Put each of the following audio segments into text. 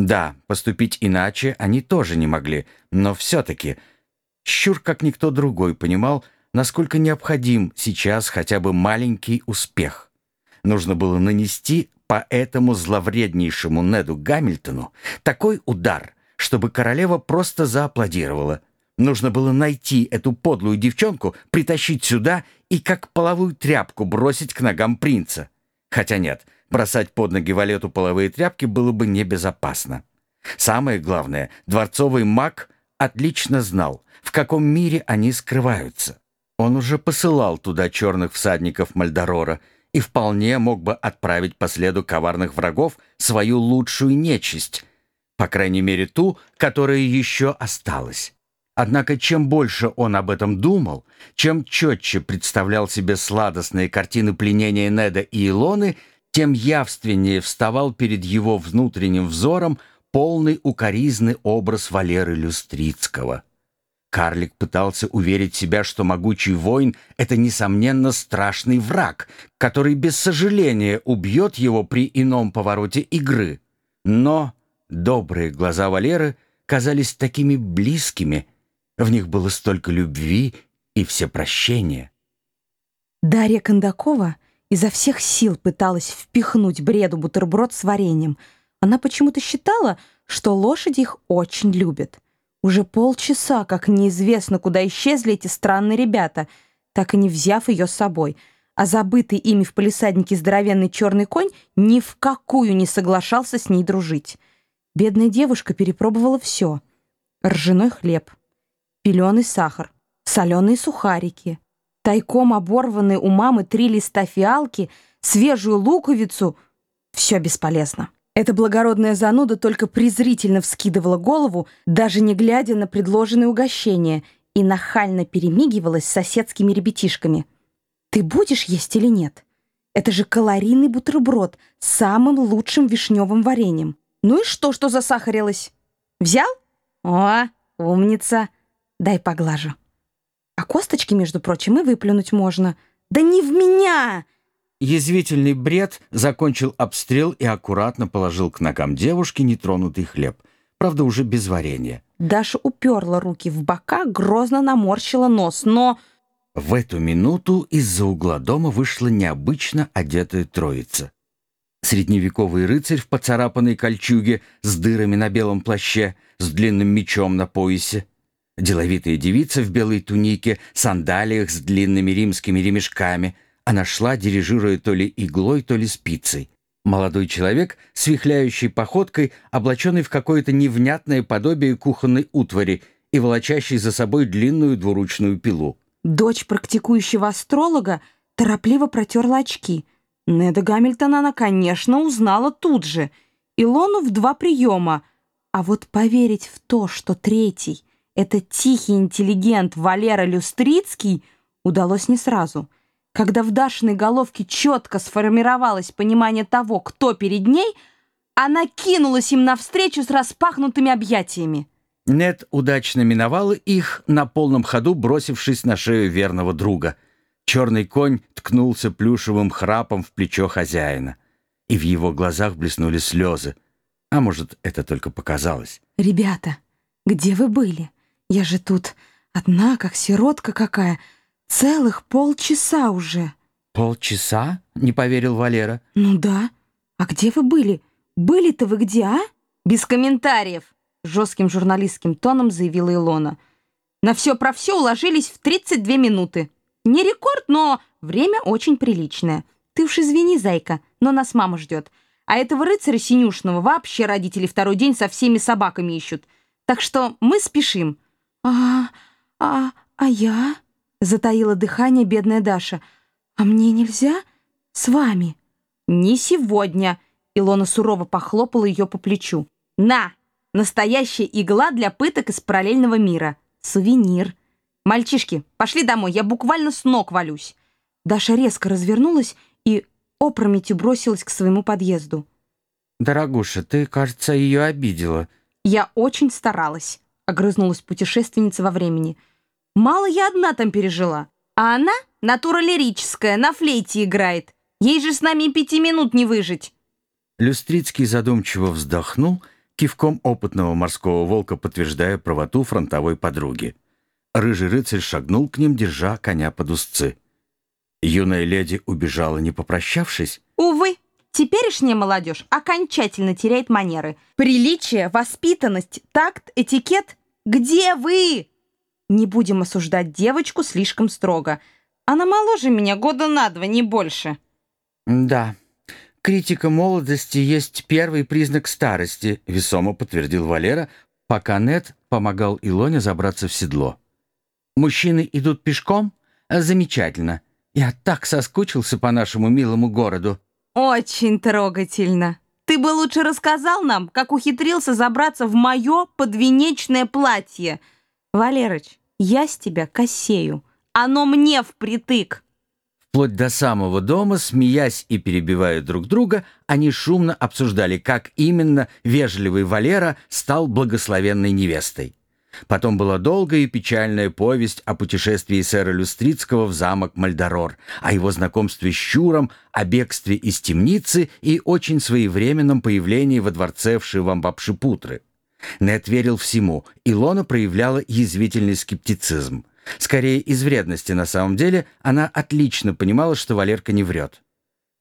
Да, поступить иначе они тоже не могли, но все-таки Щур, как никто другой, понимал, насколько необходим сейчас хотя бы маленький успех. Нужно было нанести по этому зловреднейшему Неду Гамильтону такой удар, чтобы королева просто зааплодировала. Нужно было найти эту подлую девчонку, притащить сюда и как половую тряпку бросить к ногам принца. Хотя нет, бросать под ноги Валету половые тряпки было бы небезопасно. Самое главное, дворцовый маг отлично знал, в каком мире они скрываются. Он уже посылал туда черных всадников Мальдорора и вполне мог бы отправить по следу коварных врагов свою лучшую нечисть, по крайней мере ту, которая еще осталась. Однако чем больше он об этом думал, чем четче представлял себе сладостные картины пленения Неда и Илоны, тем явственнее вставал перед его внутренним взором полный укоризный образ Валеры Люстрицкого. Карлик пытался уверить себя, что могучий воин — это, несомненно, страшный враг, который без сожаления убьет его при ином повороте игры. Но добрые глаза Валеры казались такими близкими, в них было столько любви и всепрощения. Дарья Кондакова изо всех сил пыталась впихнуть бреду бутерброд с вареньем. Она почему-то считала, что лошади их очень любят — уже полчаса, как неизвестно, куда исчезли эти странные ребята, так и не взяв ее с собой. А забытый ими в полисаднике здоровенный черный конь ни в какую не соглашался с ней дружить. Бедная девушка перепробовала все. Ржаной хлеб, пеленый сахар, соленые сухарики, тайком оборванные у мамы три листа фиалки, свежую луковицу — все бесполезно. Эта благородная зануда только презрительно вскидывала голову, даже не глядя на предложенное угощение, и нахально перемигивалась с соседскими ребятишками. «Ты будешь есть или нет? Это же калорийный бутерброд с самым лучшим вишневым вареньем. Ну и что, что засахарилось? Взял? О, умница. Дай поглажу. А косточки, между прочим, и выплюнуть можно. Да не в меня!» Язвительный бред закончил обстрел и аккуратно положил к ногам девушки нетронутый хлеб. Правда, уже без варенья. Даша уперла руки в бока, грозно наморщила нос, но... В эту минуту из-за угла дома вышла необычно одетая троица. Средневековый рыцарь в поцарапанной кольчуге с дырами на белом плаще, с длинным мечом на поясе. Деловитая девица в белой тунике, сандалиях с длинными римскими ремешками — она шла, дирижируя то ли иглой, то ли спицей. Молодой человек с вихляющей походкой, облаченный в какое-то невнятное подобие кухонной утвари и волочащий за собой длинную двуручную пилу. Дочь практикующего астролога торопливо протерла очки. Неда Гамильтона она, конечно, узнала тут же. Илону в два приема. А вот поверить в то, что третий — это тихий интеллигент Валера Люстрицкий, удалось не сразу — когда в Дашиной головке четко сформировалось понимание того, кто перед ней, она кинулась им навстречу с распахнутыми объятиями. Нет удачно миновала их, на полном ходу бросившись на шею верного друга. Черный конь ткнулся плюшевым храпом в плечо хозяина. И в его глазах блеснули слезы. А может, это только показалось. «Ребята, где вы были? Я же тут одна, как сиротка какая». Целых полчаса уже. Полчаса? Не поверил Валера. Ну да. А где вы были? Были-то вы где, а? Без комментариев. Жестким журналистским тоном заявила Илона. На все про все уложились в 32 минуты. Не рекорд, но время очень приличное. Ты уж извини, зайка, но нас мама ждет. А этого рыцаря синюшного вообще родители второй день со всеми собаками ищут. Так что мы спешим. А, а, а я? Затаила дыхание бедная Даша. «А мне нельзя? С вами?» «Не сегодня!» Илона сурово похлопала ее по плечу. «На! Настоящая игла для пыток из параллельного мира. Сувенир. Мальчишки, пошли домой, я буквально с ног валюсь». Даша резко развернулась и опрометью бросилась к своему подъезду. «Дорогуша, ты, кажется, ее обидела». «Я очень старалась», — огрызнулась путешественница во времени. Мало я одна там пережила. А она натура лирическая, на флейте играет. Ей же с нами пяти минут не выжить. Люстрицкий задумчиво вздохнул, кивком опытного морского волка подтверждая правоту фронтовой подруги. Рыжий рыцарь шагнул к ним, держа коня под узцы. Юная леди убежала, не попрощавшись. Увы, теперешняя молодежь окончательно теряет манеры. Приличие, воспитанность, такт, этикет. Где вы? Не будем осуждать девочку слишком строго. Она моложе меня года на два, не больше. Да, критика молодости есть первый признак старости, весомо подтвердил Валера, пока Нет помогал Илоне забраться в седло. Мужчины идут пешком? Замечательно. Я так соскучился по нашему милому городу». «Очень трогательно. Ты бы лучше рассказал нам, как ухитрился забраться в мое подвенечное платье. Валерыч, я с тебя косею. Оно мне впритык». Вплоть до самого дома, смеясь и перебивая друг друга, они шумно обсуждали, как именно вежливый Валера стал благословенной невестой. Потом была долгая и печальная повесть о путешествии сэра Люстрицкого в замок Мальдорор, о его знакомстве с Щуром, о бегстве из темницы и очень своевременном появлении во дворце в Шивамбапшипутры. Нед верил всему, Илона проявляла язвительный скептицизм. Скорее из вредности на самом деле, она отлично понимала, что Валерка не врет.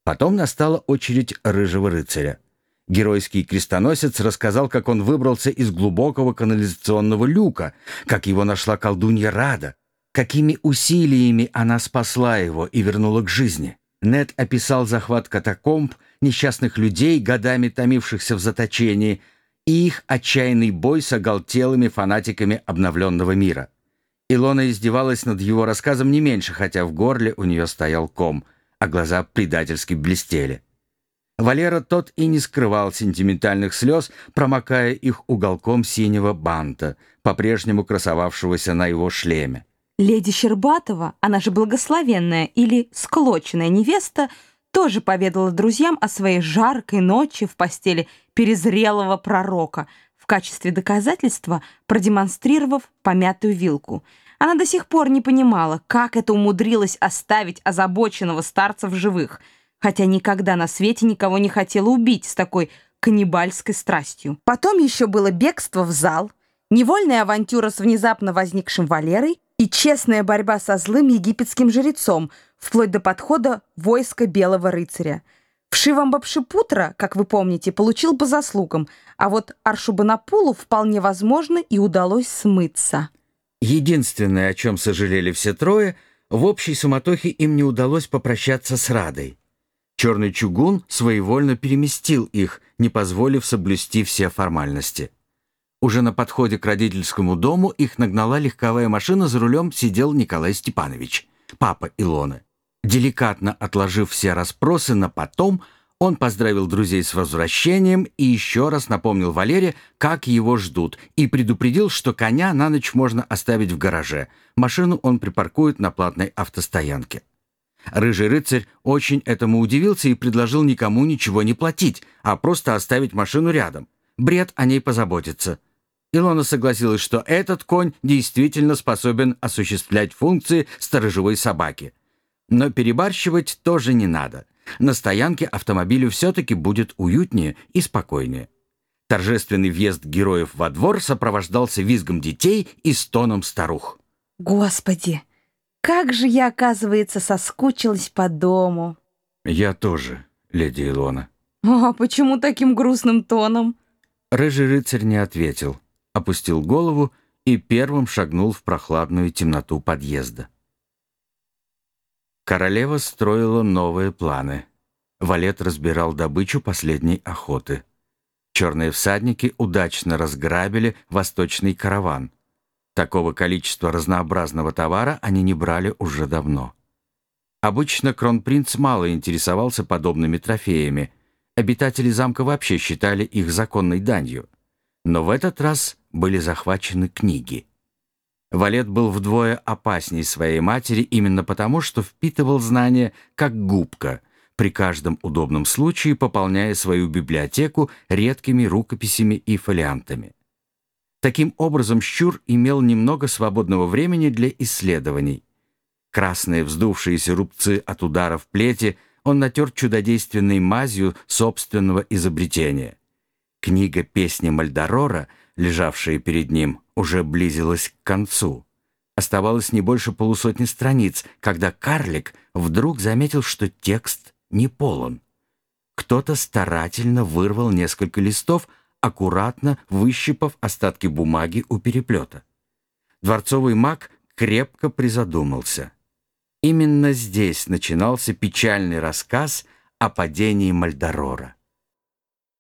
Потом настала очередь рыжего рыцаря. Геройский крестоносец рассказал, как он выбрался из глубокого канализационного люка, как его нашла колдунья Рада, какими усилиями она спасла его и вернула к жизни. Нед описал захват катакомб, несчастных людей, годами томившихся в заточении, и их отчаянный бой с оголтелыми фанатиками обновленного мира. Илона издевалась над его рассказом не меньше, хотя в горле у нее стоял ком, а глаза предательски блестели. Валера тот и не скрывал сентиментальных слез, промокая их уголком синего банта, по-прежнему красовавшегося на его шлеме. Леди Щербатова, она же благословенная или склоченная невеста, тоже поведала друзьям о своей жаркой ночи в постели перезрелого пророка, в качестве доказательства продемонстрировав помятую вилку. Она до сих пор не понимала, как это умудрилось оставить озабоченного старца в живых – хотя никогда на свете никого не хотела убить с такой каннибальской страстью. Потом еще было бегство в зал, невольная авантюра с внезапно возникшим Валерой и честная борьба со злым египетским жрецом, вплоть до подхода войска Белого рыцаря. В Шивамбапшипутра, как вы помните, получил по заслугам, а вот Аршубанапулу вполне возможно и удалось смыться. Единственное, о чем сожалели все трое, в общей суматохе им не удалось попрощаться с Радой. Черный чугун своевольно переместил их, не позволив соблюсти все формальности. Уже на подходе к родительскому дому их нагнала легковая машина, за рулем сидел Николай Степанович, папа Илоны. Деликатно отложив все расспросы на потом, он поздравил друзей с возвращением и еще раз напомнил Валере, как его ждут, и предупредил, что коня на ночь можно оставить в гараже. Машину он припаркует на платной автостоянке. Рыжий рыцарь очень этому удивился и предложил никому ничего не платить, а просто оставить машину рядом. Бред о ней позаботиться. Илона согласилась, что этот конь действительно способен осуществлять функции сторожевой собаки. Но перебарщивать тоже не надо. На стоянке автомобилю все-таки будет уютнее и спокойнее. Торжественный въезд героев во двор сопровождался визгом детей и стоном старух. «Господи, как же я, оказывается, соскучилась по дому. Я тоже, леди Илона. А почему таким грустным тоном? Рыжий рыцарь не ответил, опустил голову и первым шагнул в прохладную темноту подъезда. Королева строила новые планы. Валет разбирал добычу последней охоты. Черные всадники удачно разграбили восточный караван — Такого количества разнообразного товара они не брали уже давно. Обычно кронпринц мало интересовался подобными трофеями. Обитатели замка вообще считали их законной данью. Но в этот раз были захвачены книги. Валет был вдвое опасней своей матери именно потому, что впитывал знания как губка, при каждом удобном случае пополняя свою библиотеку редкими рукописями и фолиантами. Таким образом, щур имел немного свободного времени для исследований. Красные вздувшиеся рубцы от ударов плети он натер чудодейственной мазью собственного изобретения. Книга «Песни Мальдорора», лежавшая перед ним, уже близилась к концу. Оставалось не больше полусотни страниц, когда карлик вдруг заметил, что текст не полон. Кто-то старательно вырвал несколько листов, аккуратно выщипав остатки бумаги у переплета. Дворцовый маг крепко призадумался. Именно здесь начинался печальный рассказ о падении Мальдорора.